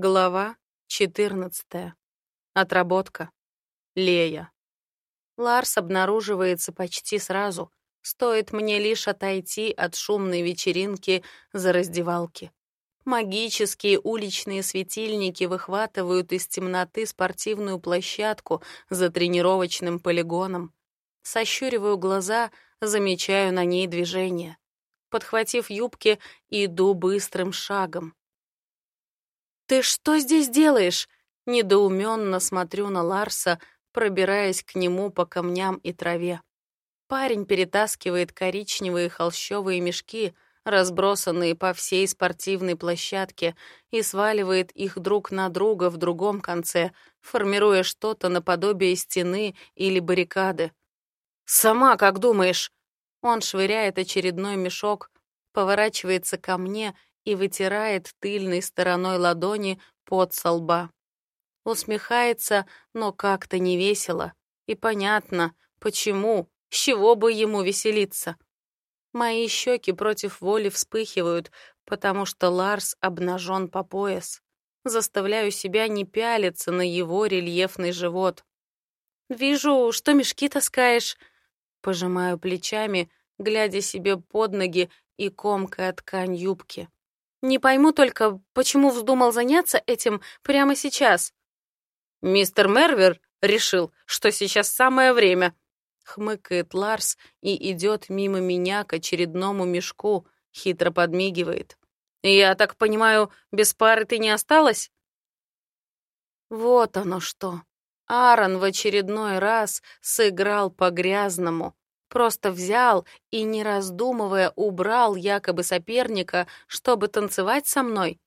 Глава 14. Отработка. Лея. Ларс обнаруживается почти сразу. Стоит мне лишь отойти от шумной вечеринки за раздевалки. Магические уличные светильники выхватывают из темноты спортивную площадку за тренировочным полигоном. Сощуриваю глаза, замечаю на ней движение. Подхватив юбки, иду быстрым шагом. «Ты что здесь делаешь?» Недоуменно смотрю на Ларса, пробираясь к нему по камням и траве. Парень перетаскивает коричневые холщовые мешки, разбросанные по всей спортивной площадке, и сваливает их друг на друга в другом конце, формируя что-то наподобие стены или баррикады. «Сама как думаешь?» Он швыряет очередной мешок, поворачивается ко мне и вытирает тыльной стороной ладони под со лба. Усмехается, но как-то не весело. И понятно, почему, с чего бы ему веселиться. Мои щеки против воли вспыхивают, потому что Ларс обнажен по пояс. Заставляю себя не пялиться на его рельефный живот. «Вижу, что мешки таскаешь», — пожимаю плечами, глядя себе под ноги и комкая ткань юбки. Не пойму только, почему вздумал заняться этим прямо сейчас. Мистер Мервер решил, что сейчас самое время. Хмыкает Ларс и идет мимо меня к очередному мешку, хитро подмигивает. Я так понимаю, без пары ты не осталась? Вот оно что. Аарон в очередной раз сыграл по-грязному. Просто взял и, не раздумывая, убрал якобы соперника, чтобы танцевать со мной.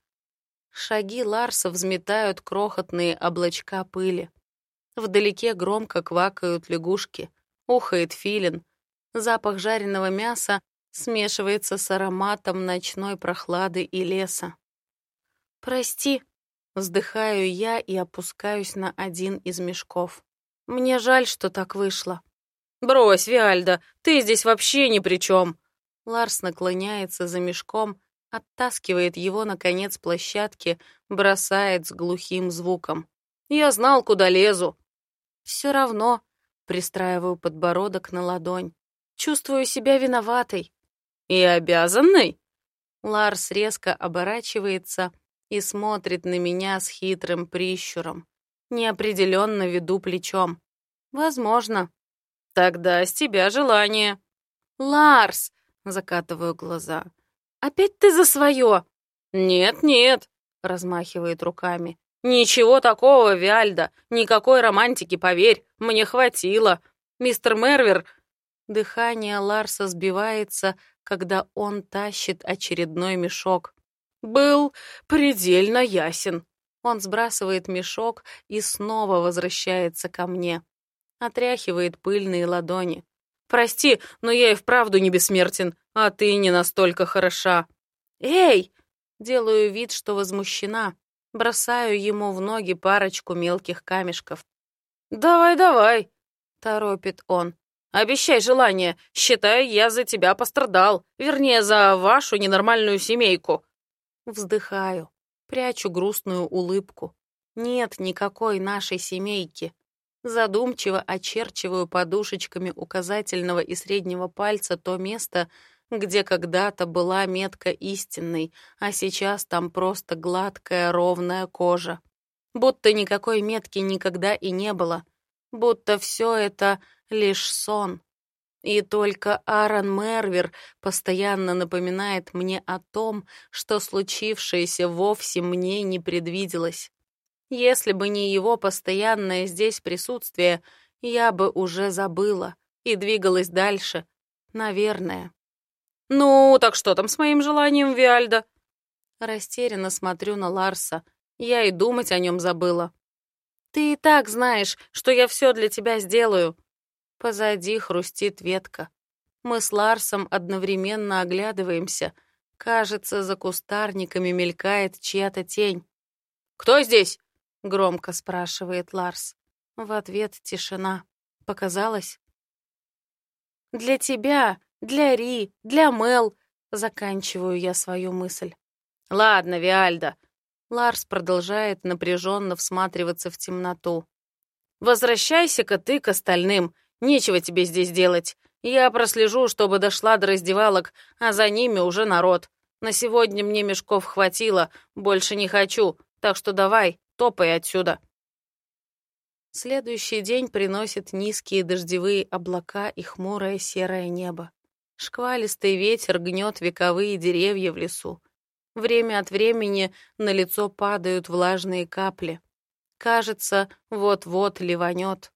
Шаги Ларса взметают крохотные облачка пыли. Вдалеке громко квакают лягушки, ухает филин. Запах жареного мяса смешивается с ароматом ночной прохлады и леса. «Прости», — вздыхаю я и опускаюсь на один из мешков. «Мне жаль, что так вышло». «Брось, Виальда, ты здесь вообще ни при чем!» Ларс наклоняется за мешком, оттаскивает его на конец площадки, бросает с глухим звуком. «Я знал, куда лезу!» «Все равно», — пристраиваю подбородок на ладонь. «Чувствую себя виноватой». «И обязанной?» Ларс резко оборачивается и смотрит на меня с хитрым прищуром. Неопределенно веду плечом. «Возможно», Тогда с тебя желание. Ларс, закатываю глаза. Опять ты за свое? Нет, нет, размахивает руками. Ничего такого, Виальда, никакой романтики, поверь, мне хватило. Мистер Мервер... Дыхание Ларса сбивается, когда он тащит очередной мешок. Был предельно ясен. Он сбрасывает мешок и снова возвращается ко мне отряхивает пыльные ладони. «Прости, но я и вправду не бессмертен, а ты не настолько хороша». «Эй!» Делаю вид, что возмущена. Бросаю ему в ноги парочку мелких камешков. «Давай, давай!» — торопит он. «Обещай желание. Считай, я за тебя пострадал. Вернее, за вашу ненормальную семейку». Вздыхаю, прячу грустную улыбку. Нет никакой нашей семейки. Задумчиво очерчиваю подушечками указательного и среднего пальца то место, где когда-то была метка истинной, а сейчас там просто гладкая ровная кожа. Будто никакой метки никогда и не было. Будто все это лишь сон. И только Аарон Мервер постоянно напоминает мне о том, что случившееся вовсе мне не предвиделось. Если бы не его постоянное здесь присутствие, я бы уже забыла и двигалась дальше. Наверное. «Ну, так что там с моим желанием, Виальда?» Растерянно смотрю на Ларса. Я и думать о нем забыла. «Ты и так знаешь, что я все для тебя сделаю». Позади хрустит ветка. Мы с Ларсом одновременно оглядываемся. Кажется, за кустарниками мелькает чья-то тень. «Кто здесь?» — громко спрашивает Ларс. В ответ тишина. Показалось? «Для тебя, для Ри, для Мел», — заканчиваю я свою мысль. «Ладно, Виальда». Ларс продолжает напряженно всматриваться в темноту. «Возвращайся-ка ты к остальным. Нечего тебе здесь делать. Я прослежу, чтобы дошла до раздевалок, а за ними уже народ. На сегодня мне мешков хватило, больше не хочу, так что давай, топай отсюда». Следующий день приносит низкие дождевые облака и хмурое серое небо. Шквалистый ветер гнет вековые деревья в лесу. Время от времени на лицо падают влажные капли. Кажется, вот-вот ливанет.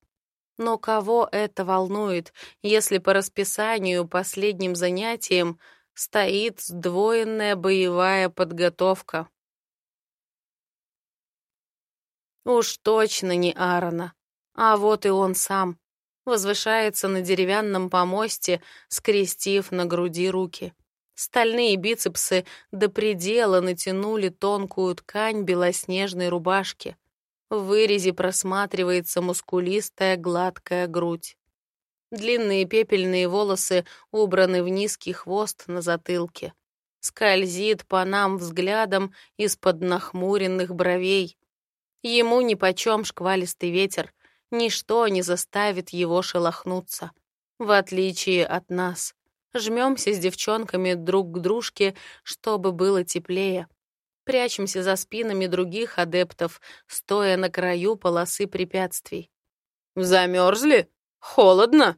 Но кого это волнует, если по расписанию последним занятием стоит сдвоенная боевая подготовка? Уж точно не Аарона. А вот и он сам. Возвышается на деревянном помосте, скрестив на груди руки. Стальные бицепсы до предела натянули тонкую ткань белоснежной рубашки. В вырезе просматривается мускулистая гладкая грудь. Длинные пепельные волосы убраны в низкий хвост на затылке. Скользит по нам взглядом из-под нахмуренных бровей. Ему нипочем шквалистый ветер, ничто не заставит его шелохнуться. В отличие от нас жмемся с девчонками друг к дружке, чтобы было теплее. Прячемся за спинами других адептов, стоя на краю полосы препятствий. «Замерзли? Холодно?»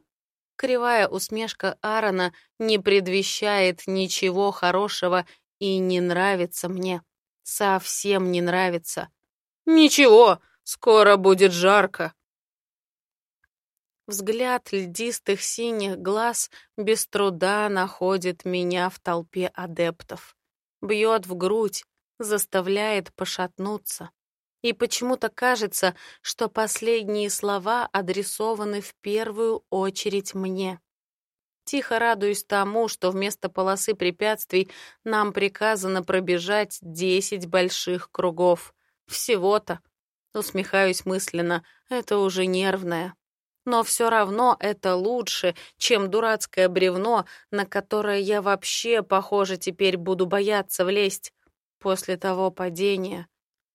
Кривая усмешка Аарона не предвещает ничего хорошего и не нравится мне. Совсем не нравится. «Ничего, скоро будет жарко», Взгляд льдистых синих глаз без труда находит меня в толпе адептов. Бьет в грудь, заставляет пошатнуться. И почему-то кажется, что последние слова адресованы в первую очередь мне. Тихо радуюсь тому, что вместо полосы препятствий нам приказано пробежать десять больших кругов. Всего-то. Усмехаюсь мысленно, это уже нервное но все равно это лучше, чем дурацкое бревно, на которое я вообще, похоже, теперь буду бояться влезть. После того падения,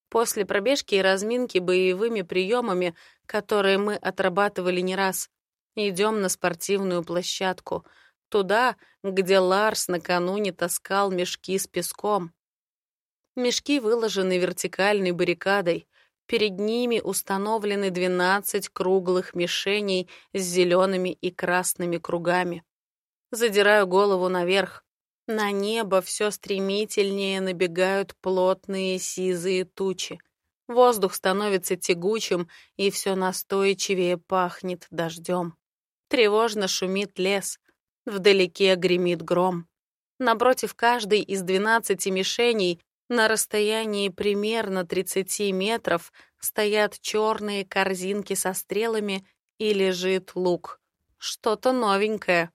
после пробежки и разминки боевыми приемами, которые мы отрабатывали не раз, идем на спортивную площадку, туда, где Ларс накануне таскал мешки с песком. Мешки выложены вертикальной баррикадой, Перед ними установлены 12 круглых мишеней с зелеными и красными кругами. Задираю голову наверх. На небо все стремительнее набегают плотные сизые тучи. Воздух становится тягучим, и все настойчивее пахнет дождем. Тревожно шумит лес. Вдалеке гремит гром. Напротив каждой из двенадцати мишеней на расстоянии примерно 30 метров стоят черные корзинки со стрелами и лежит лук. Что-то новенькое.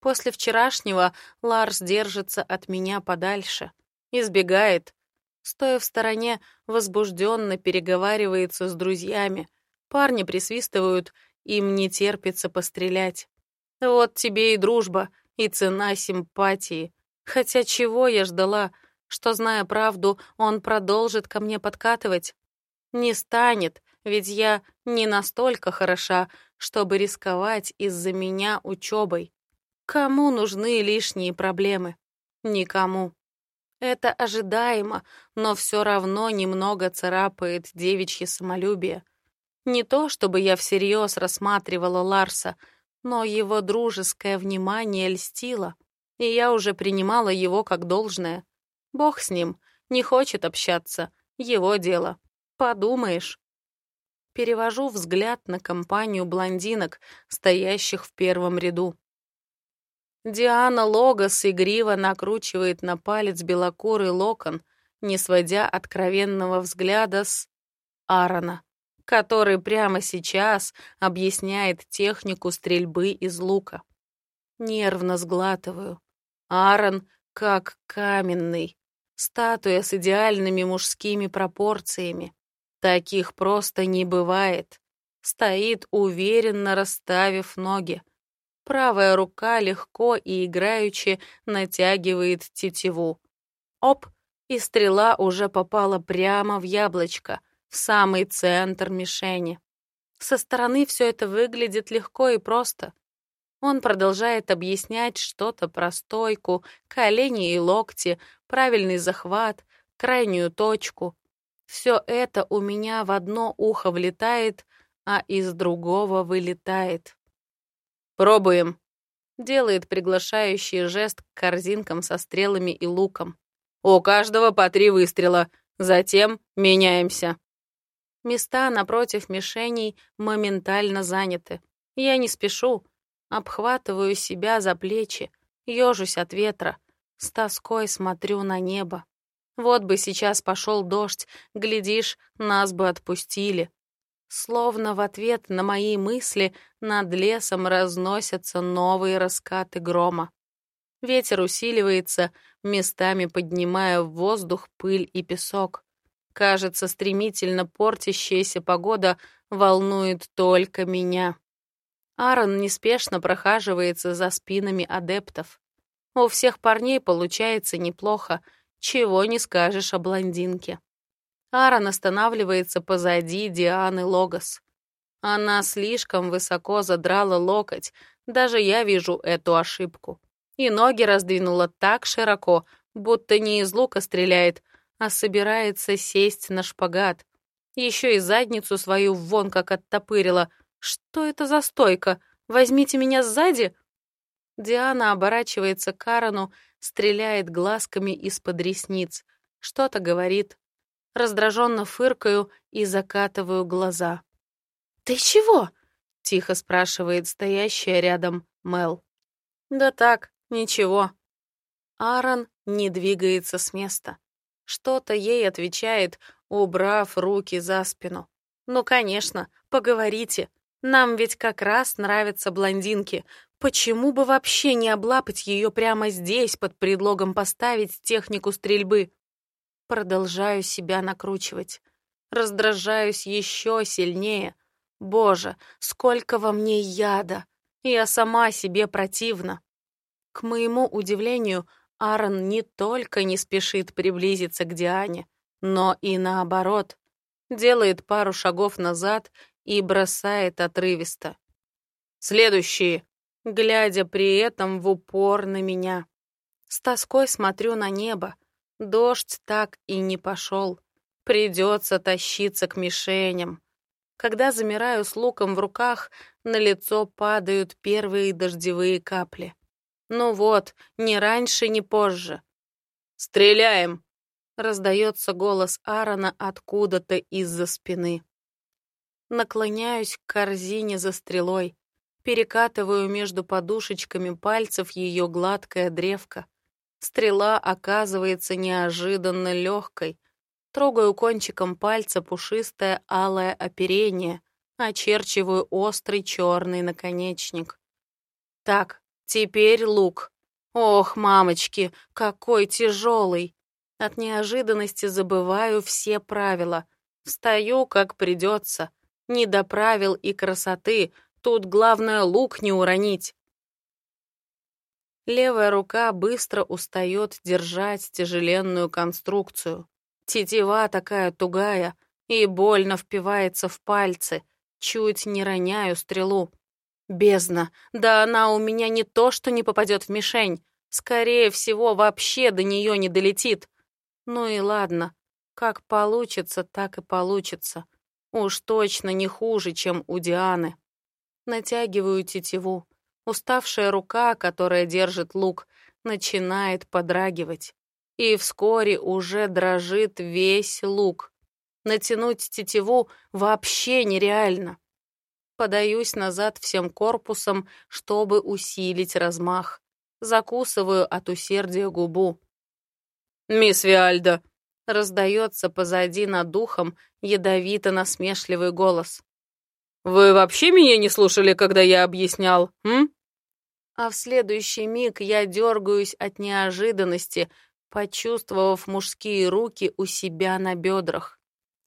После вчерашнего Ларс держится от меня подальше. Избегает. Стоя в стороне, возбужденно переговаривается с друзьями. Парни присвистывают, им не терпится пострелять. Вот тебе и дружба, и цена симпатии. Хотя чего я ждала — что, зная правду, он продолжит ко мне подкатывать. Не станет, ведь я не настолько хороша, чтобы рисковать из-за меня учебой. Кому нужны лишние проблемы? Никому. Это ожидаемо, но все равно немного царапает девичье самолюбие. Не то, чтобы я всерьез рассматривала Ларса, но его дружеское внимание льстило, и я уже принимала его как должное. Бог с ним, не хочет общаться, его дело. Подумаешь. Перевожу взгляд на компанию блондинок, стоящих в первом ряду. Диана Логос игриво накручивает на палец белокурый локон, не сводя откровенного взгляда с Аарона, который прямо сейчас объясняет технику стрельбы из лука. Нервно сглатываю. Аарон как каменный, Статуя с идеальными мужскими пропорциями. Таких просто не бывает. Стоит, уверенно расставив ноги. Правая рука легко и играючи натягивает тетиву. Оп! и стрела уже попала прямо в яблочко, в самый центр мишени. Со стороны все это выглядит легко и просто. Он продолжает объяснять что-то про стойку, колени и локти, правильный захват, крайнюю точку. Все это у меня в одно ухо влетает, а из другого вылетает. «Пробуем», — делает приглашающий жест к корзинкам со стрелами и луком. «У каждого по три выстрела, затем меняемся». Места напротив мишеней моментально заняты. Я не спешу, обхватываю себя за плечи, ежусь от ветра, с тоской смотрю на небо. Вот бы сейчас пошел дождь, глядишь, нас бы отпустили. Словно в ответ на мои мысли над лесом разносятся новые раскаты грома. Ветер усиливается, местами поднимая в воздух пыль и песок. Кажется, стремительно портящаяся погода волнует только меня. Аарон неспешно прохаживается за спинами адептов. У всех парней получается неплохо, чего не скажешь о блондинке. Аарон останавливается позади Дианы Логос. Она слишком высоко задрала локоть, даже я вижу эту ошибку. И ноги раздвинула так широко, будто не из лука стреляет, а собирается сесть на шпагат. Еще и задницу свою вон как оттопырила. Что это за стойка? Возьмите меня сзади? Диана оборачивается к Карану, стреляет глазками из-под ресниц. Что-то говорит. Раздраженно фыркаю и закатываю глаза. «Ты чего?» — тихо спрашивает стоящая рядом Мел. «Да так, ничего». Аарон не двигается с места. Что-то ей отвечает, убрав руки за спину. «Ну, конечно, поговорите. Нам ведь как раз нравятся блондинки. Почему бы вообще не облапать ее прямо здесь под предлогом поставить технику стрельбы?» Продолжаю себя накручивать. Раздражаюсь еще сильнее. Боже, сколько во мне яда! Я сама себе противна. К моему удивлению, Аарон не только не спешит приблизиться к Диане, но и наоборот, делает пару шагов назад и бросает отрывисто. «Следующие!» глядя при этом в упор на меня. С тоской смотрю на небо. Дождь так и не пошел. Придется тащиться к мишеням. Когда замираю с луком в руках, на лицо падают первые дождевые капли. Ну вот, ни раньше, ни позже. «Стреляем!» — раздается голос Аарона откуда-то из-за спины. Наклоняюсь к корзине за стрелой, перекатываю между подушечками пальцев ее гладкое древко. Стрела оказывается неожиданно легкой. Трогаю кончиком пальца пушистое алое оперение, очерчиваю острый черный наконечник. Так, Теперь лук. Ох, мамочки, какой тяжелый. От неожиданности забываю все правила. Встаю, как придется. Не до правил и красоты. Тут главное лук не уронить. Левая рука быстро устает держать тяжеленную конструкцию. Тетива такая тугая и больно впивается в пальцы. Чуть не роняю стрелу. Бездна. Да она у меня не то, что не попадет в мишень. Скорее всего, вообще до нее не долетит. Ну и ладно. Как получится, так и получится. Уж точно не хуже, чем у Дианы. Натягиваю тетиву. Уставшая рука, которая держит лук, начинает подрагивать. И вскоре уже дрожит весь лук. Натянуть тетиву вообще нереально. Подаюсь назад всем корпусом, чтобы усилить размах. Закусываю от усердия губу. «Мисс Виальда!» — раздается позади над духом ядовито-насмешливый голос. «Вы вообще меня не слушали, когда я объяснял, м?» А в следующий миг я дергаюсь от неожиданности, почувствовав мужские руки у себя на бедрах.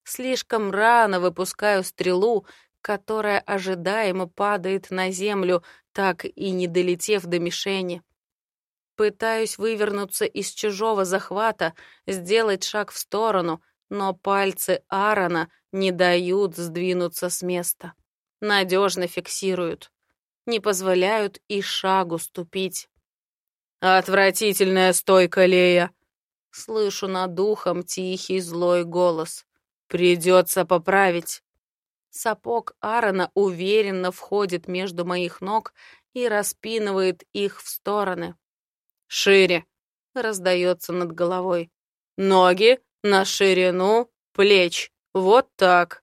Слишком рано выпускаю стрелу, которая ожидаемо падает на землю, так и не долетев до мишени. Пытаюсь вывернуться из чужого захвата, сделать шаг в сторону, но пальцы Аарона не дают сдвинуться с места. Надежно фиксируют. Не позволяют и шагу ступить. «Отвратительная стойка, Лея!» Слышу над духом тихий злой голос. «Придется поправить». Сапог Аарона уверенно входит между моих ног и распинывает их в стороны. «Шире!» — раздается над головой. «Ноги на ширину плеч. Вот так!»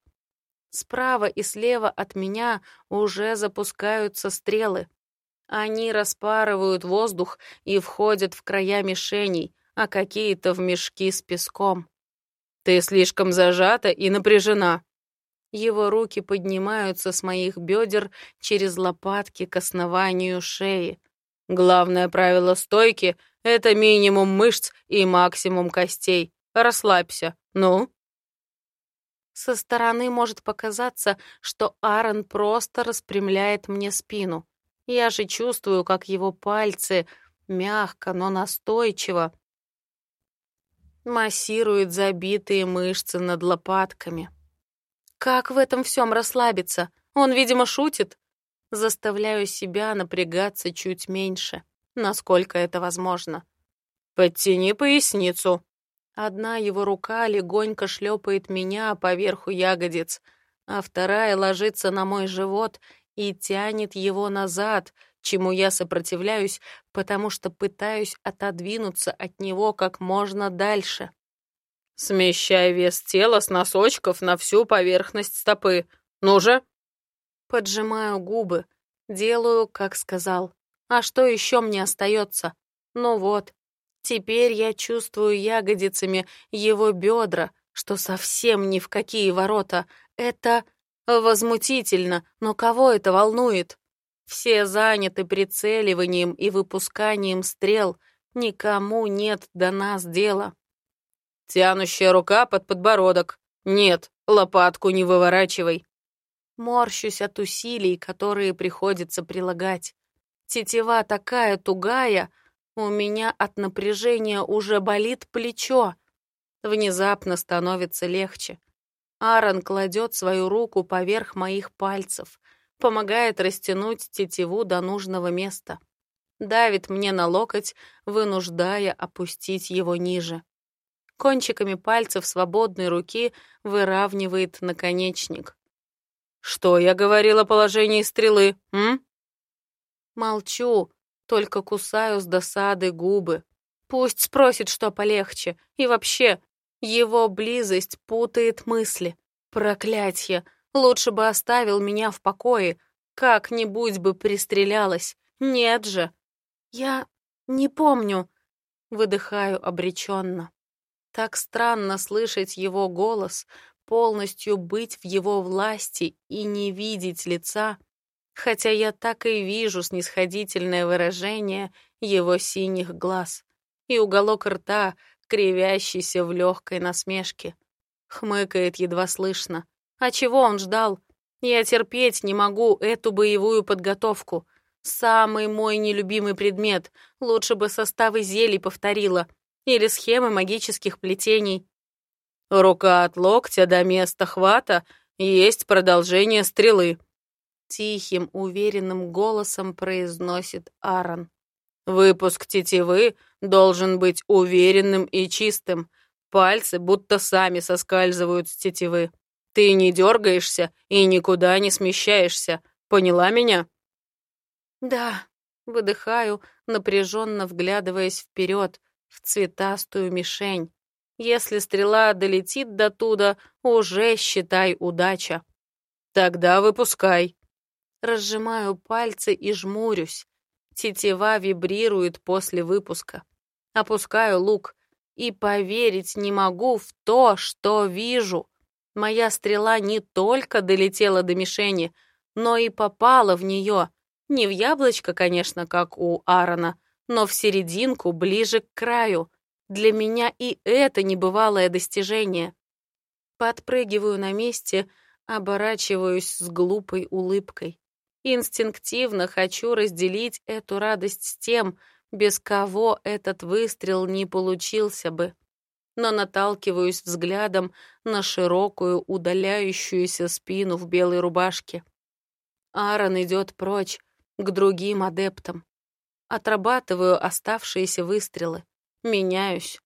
Справа и слева от меня уже запускаются стрелы. Они распарывают воздух и входят в края мишеней, а какие-то в мешки с песком. «Ты слишком зажата и напряжена», его руки поднимаются с моих бедер через лопатки к основанию шеи. Главное правило стойки — это минимум мышц и максимум костей. Расслабься. Ну? Со стороны может показаться, что Аарон просто распрямляет мне спину. Я же чувствую, как его пальцы мягко, но настойчиво массируют забитые мышцы над лопатками. Как в этом всем расслабиться? Он, видимо, шутит. Заставляю себя напрягаться чуть меньше, насколько это возможно. «Подтяни поясницу». Одна его рука легонько шлепает меня поверху ягодиц, а вторая ложится на мой живот и тянет его назад, чему я сопротивляюсь, потому что пытаюсь отодвинуться от него как можно дальше. Смещай вес тела с носочков на всю поверхность стопы. Ну же!» Поджимаю губы, делаю, как сказал. А что еще мне остается? Ну вот, теперь я чувствую ягодицами его бедра, что совсем ни в какие ворота. Это возмутительно, но кого это волнует? Все заняты прицеливанием и выпусканием стрел, никому нет до нас дела. Тянущая рука под подбородок. Нет, лопатку не выворачивай. Морщусь от усилий, которые приходится прилагать. Тетива такая тугая, у меня от напряжения уже болит плечо. Внезапно становится легче. Аарон кладет свою руку поверх моих пальцев, помогает растянуть тетиву до нужного места. Давит мне на локоть, вынуждая опустить его ниже кончиками пальцев свободной руки выравнивает наконечник. «Что я говорила о положении стрелы, м?» Молчу, только кусаю с досады губы. Пусть спросит, что полегче. И вообще, его близость путает мысли. Проклятье! Лучше бы оставил меня в покое. Как-нибудь бы пристрелялась. Нет же. Я не помню. Выдыхаю обреченно. Так странно слышать его голос, полностью быть в его власти и не видеть лица, хотя я так и вижу снисходительное выражение его синих глаз и уголок рта, кривящийся в легкой насмешке. Хмыкает едва слышно. А чего он ждал? Я терпеть не могу эту боевую подготовку. Самый мой нелюбимый предмет. Лучше бы составы зелий повторила — или схемы магических плетений. Рука от локтя до места хвата есть продолжение стрелы. Тихим, уверенным голосом произносит Аарон. Выпуск тетивы должен быть уверенным и чистым. Пальцы будто сами соскальзывают с тетивы. Ты не дергаешься и никуда не смещаешься. Поняла меня? Да, выдыхаю, напряженно вглядываясь вперед, в цветастую мишень. Если стрела долетит до туда, уже считай удача. Тогда выпускай. Разжимаю пальцы и жмурюсь. Тетива вибрирует после выпуска. Опускаю лук и поверить не могу в то, что вижу. Моя стрела не только долетела до мишени, но и попала в нее. Не в яблочко, конечно, как у Аарона, но в серединку, ближе к краю. Для меня и это небывалое достижение. Подпрыгиваю на месте, оборачиваюсь с глупой улыбкой. Инстинктивно хочу разделить эту радость с тем, без кого этот выстрел не получился бы. Но наталкиваюсь взглядом на широкую удаляющуюся спину в белой рубашке. Аарон идет прочь, к другим адептам. Отрабатываю оставшиеся выстрелы. Меняюсь.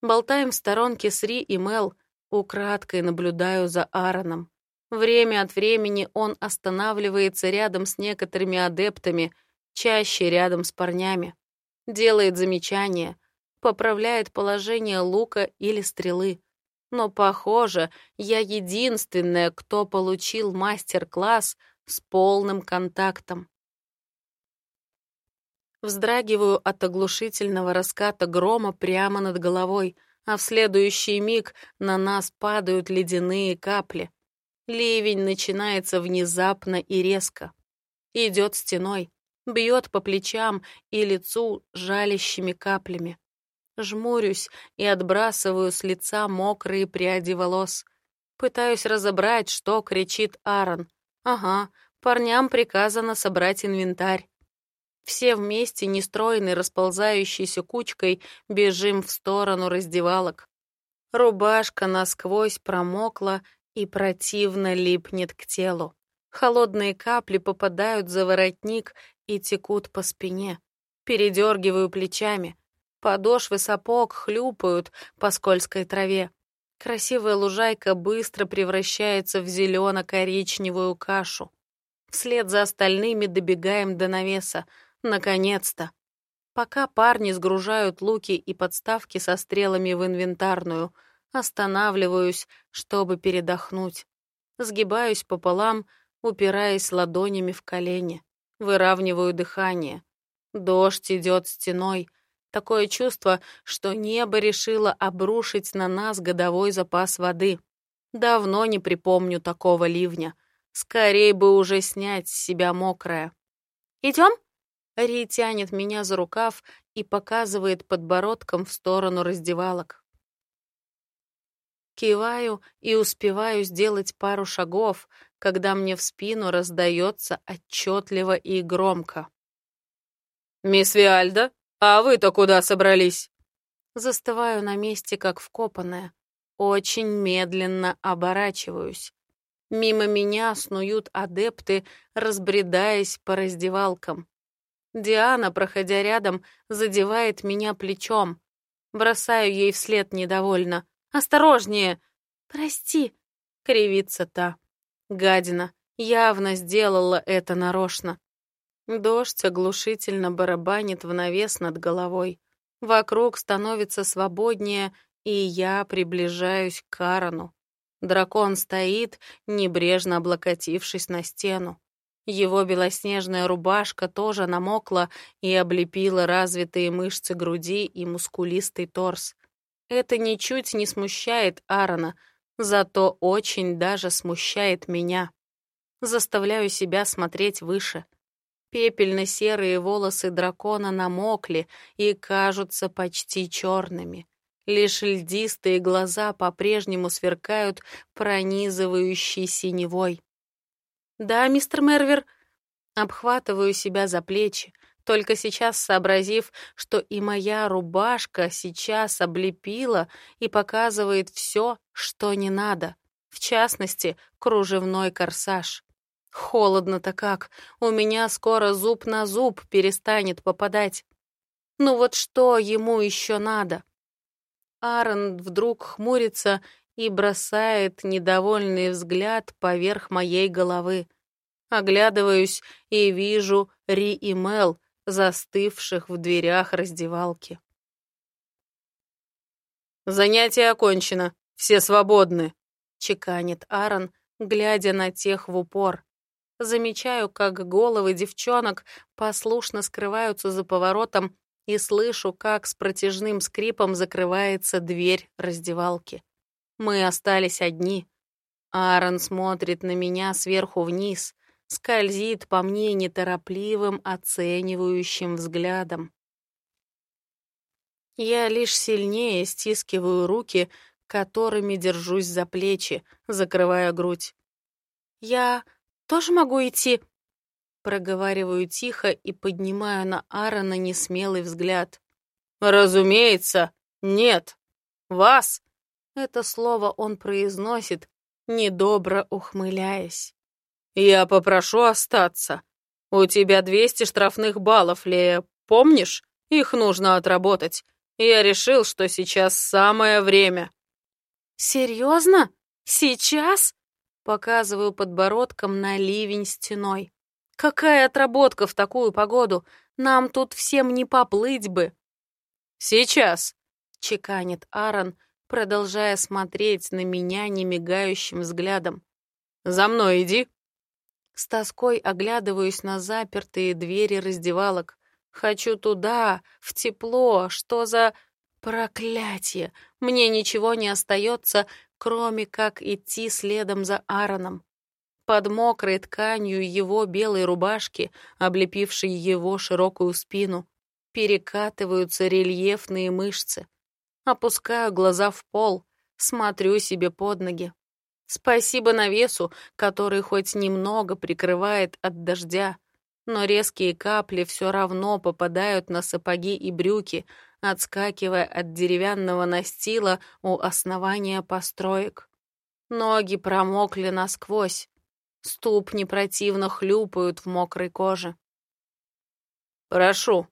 Болтаем в сторонке с Ри и Мел, украдкой наблюдаю за Аароном. Время от времени он останавливается рядом с некоторыми адептами, чаще рядом с парнями. Делает замечания, поправляет положение лука или стрелы. Но, похоже, я единственная, кто получил мастер-класс с полным контактом. Вздрагиваю от оглушительного раската грома прямо над головой, а в следующий миг на нас падают ледяные капли. Ливень начинается внезапно и резко. Идет стеной, бьет по плечам и лицу жалящими каплями. Жмурюсь и отбрасываю с лица мокрые пряди волос. Пытаюсь разобрать, что кричит Аарон. Ага, парням приказано собрать инвентарь. Все вместе, нестроенной расползающейся кучкой, бежим в сторону раздевалок. Рубашка насквозь промокла и противно липнет к телу. Холодные капли попадают за воротник и текут по спине. Передергиваю плечами. Подошвы сапог хлюпают по скользкой траве. Красивая лужайка быстро превращается в зелено-коричневую кашу. Вслед за остальными добегаем до навеса. Наконец-то. Пока парни сгружают луки и подставки со стрелами в инвентарную, останавливаюсь, чтобы передохнуть. Сгибаюсь пополам, упираясь ладонями в колени. Выравниваю дыхание. Дождь идет стеной. Такое чувство, что небо решило обрушить на нас годовой запас воды. Давно не припомню такого ливня. Скорей бы уже снять с себя мокрое. «Идем?» Ри тянет меня за рукав и показывает подбородком в сторону раздевалок. Киваю и успеваю сделать пару шагов, когда мне в спину раздается отчетливо и громко. «Мисс Виальда, а вы-то куда собрались?» Застываю на месте, как вкопанная. Очень медленно оборачиваюсь. Мимо меня снуют адепты, разбредаясь по раздевалкам. Диана, проходя рядом, задевает меня плечом. Бросаю ей вслед недовольно. «Осторожнее!» «Прости!» — кривится та. Гадина явно сделала это нарочно. Дождь оглушительно барабанит в навес над головой. Вокруг становится свободнее, и я приближаюсь к Карану. Дракон стоит, небрежно облокотившись на стену. Его белоснежная рубашка тоже намокла и облепила развитые мышцы груди и мускулистый торс. Это ничуть не смущает Аарона, зато очень даже смущает меня. Заставляю себя смотреть выше. Пепельно-серые волосы дракона намокли и кажутся почти черными. Лишь льдистые глаза по-прежнему сверкают пронизывающей синевой. «Да, мистер Мервер». Обхватываю себя за плечи, только сейчас сообразив, что и моя рубашка сейчас облепила и показывает все, что не надо, в частности, кружевной корсаж. Холодно-то как, у меня скоро зуб на зуб перестанет попадать. Ну вот что ему еще надо? Аарон вдруг хмурится и бросает недовольный взгляд поверх моей головы. Оглядываюсь и вижу Ри и Мел, застывших в дверях раздевалки. «Занятие окончено, все свободны», — чеканит Аарон, глядя на тех в упор. Замечаю, как головы девчонок послушно скрываются за поворотом и слышу, как с протяжным скрипом закрывается дверь раздевалки. Мы остались одни. Аарон смотрит на меня сверху вниз, скользит по мне неторопливым, оценивающим взглядом. Я лишь сильнее стискиваю руки, которыми держусь за плечи, закрывая грудь. «Я тоже могу идти?» Проговариваю тихо и поднимаю на Аарона несмелый взгляд. «Разумеется, нет. Вас!» Это слово он произносит, недобро ухмыляясь. «Я попрошу остаться. У тебя 200 штрафных баллов, Лея, помнишь? Их нужно отработать. Я решил, что сейчас самое время». «Серьезно? Сейчас?» Показываю подбородком на ливень стеной. «Какая отработка в такую погоду? Нам тут всем не поплыть бы!» «Сейчас!» — чеканит Аарон, продолжая смотреть на меня немигающим взглядом. «За мной иди!» С тоской оглядываюсь на запертые двери раздевалок. Хочу туда, в тепло, что за... Проклятие! Мне ничего не остается, кроме как идти следом за Аароном. Под мокрой тканью его белой рубашки, облепившей его широкую спину, перекатываются рельефные мышцы. Опускаю глаза в пол, смотрю себе под ноги. Спасибо навесу, который хоть немного прикрывает от дождя, но резкие капли все равно попадают на сапоги и брюки, отскакивая от деревянного настила у основания построек. Ноги промокли насквозь, ступни противно хлюпают в мокрой коже. «Прошу»,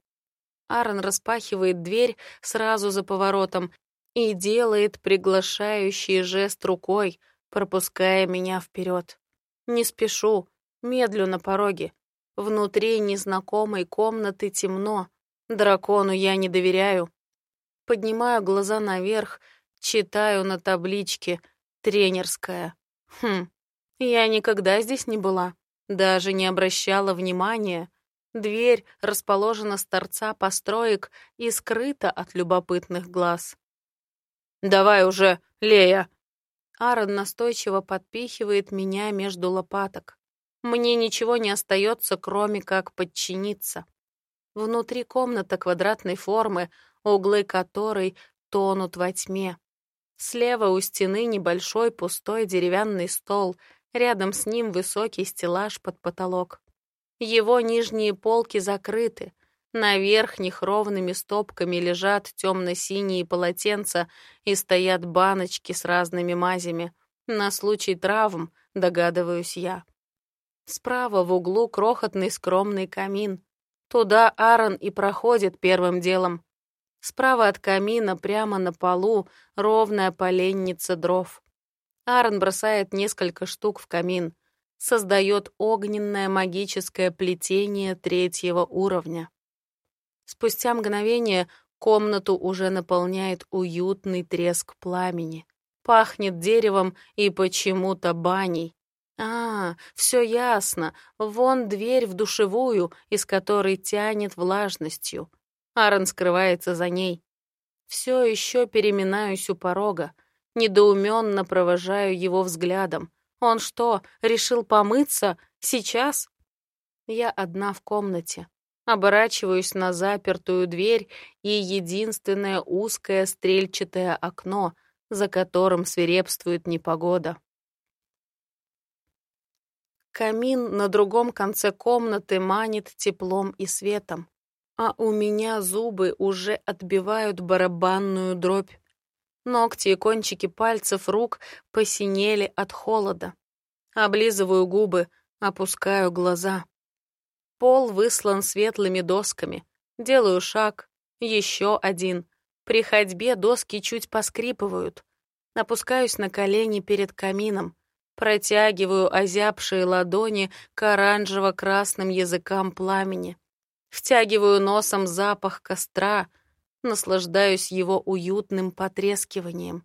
Аарон распахивает дверь сразу за поворотом и делает приглашающий жест рукой, пропуская меня вперед. Не спешу, медлю на пороге. Внутри незнакомой комнаты темно. Дракону я не доверяю. Поднимаю глаза наверх, читаю на табличке «Тренерская». Хм, я никогда здесь не была, даже не обращала внимания. Дверь расположена с торца построек и скрыта от любопытных глаз. «Давай уже, Лея!» Аарон настойчиво подпихивает меня между лопаток. Мне ничего не остается, кроме как подчиниться. Внутри комната квадратной формы, углы которой тонут во тьме. Слева у стены небольшой пустой деревянный стол, рядом с ним высокий стеллаж под потолок. Его нижние полки закрыты. На верхних ровными стопками лежат темно-синие полотенца и стоят баночки с разными мазями. На случай травм, догадываюсь я. Справа в углу крохотный скромный камин. Туда Аарон и проходит первым делом. Справа от камина, прямо на полу, ровная поленница дров. Аарон бросает несколько штук в камин создает огненное магическое плетение третьего уровня. Спустя мгновение комнату уже наполняет уютный треск пламени. Пахнет деревом и почему-то баней. А, все ясно. Вон дверь в душевую, из которой тянет влажностью. Аарон скрывается за ней. Все еще переминаюсь у порога. Недоуменно провожаю его взглядом. Он что, решил помыться? Сейчас? Я одна в комнате. Оборачиваюсь на запертую дверь и единственное узкое стрельчатое окно, за которым свирепствует непогода. Камин на другом конце комнаты манит теплом и светом, а у меня зубы уже отбивают барабанную дробь. Ногти и кончики пальцев рук посинели от холода. Облизываю губы, опускаю глаза. Пол выслан светлыми досками. Делаю шаг, еще один. При ходьбе доски чуть поскрипывают. Опускаюсь на колени перед камином. Протягиваю озябшие ладони к оранжево-красным языкам пламени. Втягиваю носом запах костра — наслаждаюсь его уютным потрескиванием.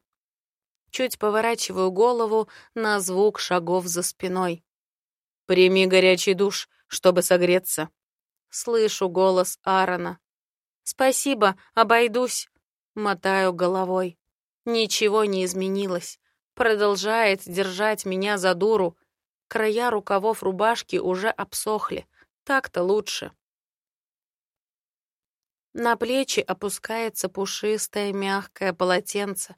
Чуть поворачиваю голову на звук шагов за спиной. «Прими горячий душ, чтобы согреться». Слышу голос Аарона. «Спасибо, обойдусь», — мотаю головой. Ничего не изменилось. Продолжает держать меня за дуру. Края рукавов рубашки уже обсохли. Так-то лучше. На плечи опускается пушистое мягкое полотенце.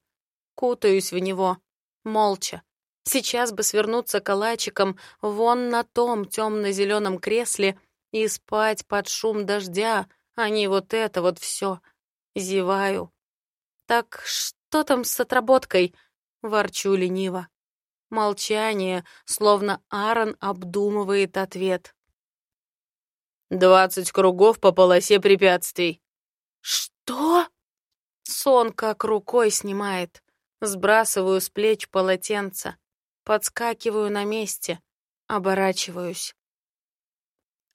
Кутаюсь в него, молча. Сейчас бы свернуться калачиком вон на том темно-зеленом кресле и спать под шум дождя, а не вот это вот все. Зеваю. Так что там с отработкой? Ворчу лениво. Молчание, словно Аарон обдумывает ответ. «Двадцать кругов по полосе препятствий». «Что?» Сон как рукой снимает. Сбрасываю с плеч полотенце. Подскакиваю на месте. Оборачиваюсь.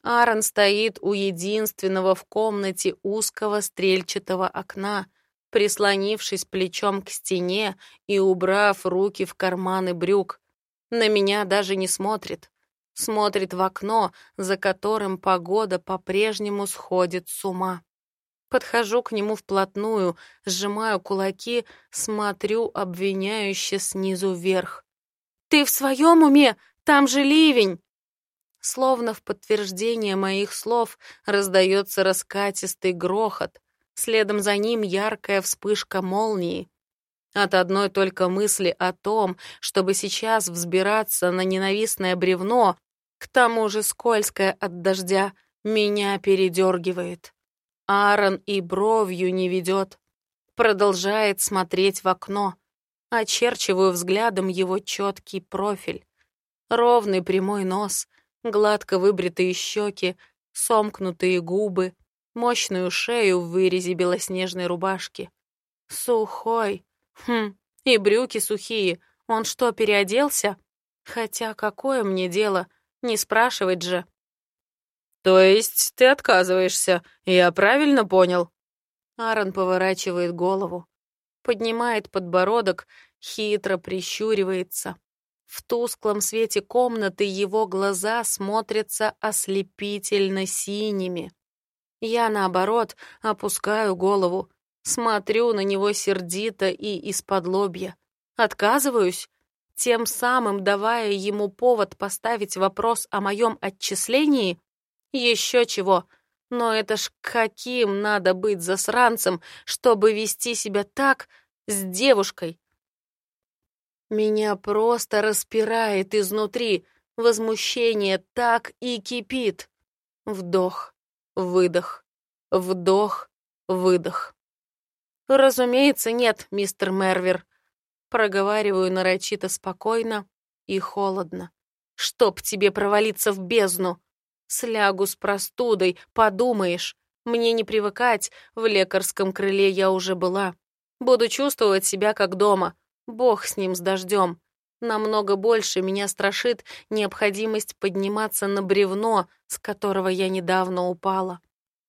Аарон стоит у единственного в комнате узкого стрельчатого окна, прислонившись плечом к стене и убрав руки в карманы брюк. На меня даже не смотрит. Смотрит в окно, за которым погода по-прежнему сходит с ума. Подхожу к нему вплотную, сжимаю кулаки, смотрю обвиняюще снизу вверх. «Ты в своем уме? Там же ливень!» Словно в подтверждение моих слов раздается раскатистый грохот, Следом за ним яркая вспышка молнии. От одной только мысли о том, чтобы сейчас взбираться на ненавистное бревно, к тому же скользкое от дождя, меня передергивает. Аарон и бровью не ведет. Продолжает смотреть в окно. Очерчиваю взглядом его четкий профиль. Ровный прямой нос, гладко выбритые щеки, сомкнутые губы, мощную шею в вырезе белоснежной рубашки. Сухой. Хм, и брюки сухие. Он что, переоделся? Хотя какое мне дело? Не спрашивать же. То есть ты отказываешься, я правильно понял? Аарон поворачивает голову, поднимает подбородок, хитро прищуривается. В тусклом свете комнаты его глаза смотрятся ослепительно синими. Я, наоборот, опускаю голову, смотрю на него сердито и из-под лобья. Отказываюсь, тем самым давая ему повод поставить вопрос о моем отчислении? Еще чего. Но это ж каким надо быть засранцем, чтобы вести себя так с девушкой? Меня просто распирает изнутри. Возмущение так и кипит. Вдох выдох, вдох, выдох. «Разумеется, нет, мистер Мервер», — проговариваю нарочито спокойно и холодно. «Чтоб тебе провалиться в бездну! Слягу с простудой, подумаешь. Мне не привыкать, в лекарском крыле я уже была. Буду чувствовать себя как дома. Бог с ним, с дождем. Намного больше меня страшит необходимость подниматься на бревно, с которого я недавно упала.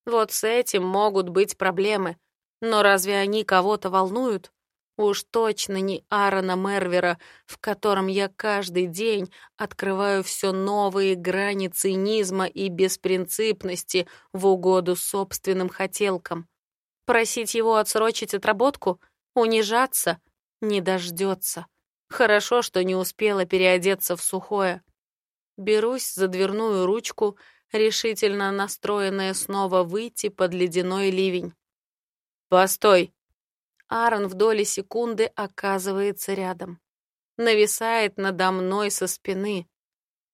Вот с этим могут быть проблемы. Но разве они кого-то волнуют? Уж точно не Аарона Мервера, в котором я каждый день открываю все новые грани цинизма и беспринципности в угоду собственным хотелкам. Просить его отсрочить отработку? Унижаться? Не дождется. Хорошо, что не успела переодеться в сухое. Берусь за дверную ручку, решительно настроенная снова выйти под ледяной ливень. «Постой!» Аарон в доли секунды оказывается рядом. Нависает надо мной со спины.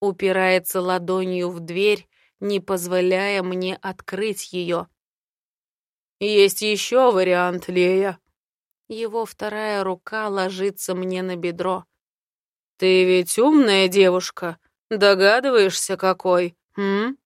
Упирается ладонью в дверь, не позволяя мне открыть ее. «Есть еще вариант, Лея», его вторая рука ложится мне на бедро. «Ты ведь умная девушка. Догадываешься, какой? М?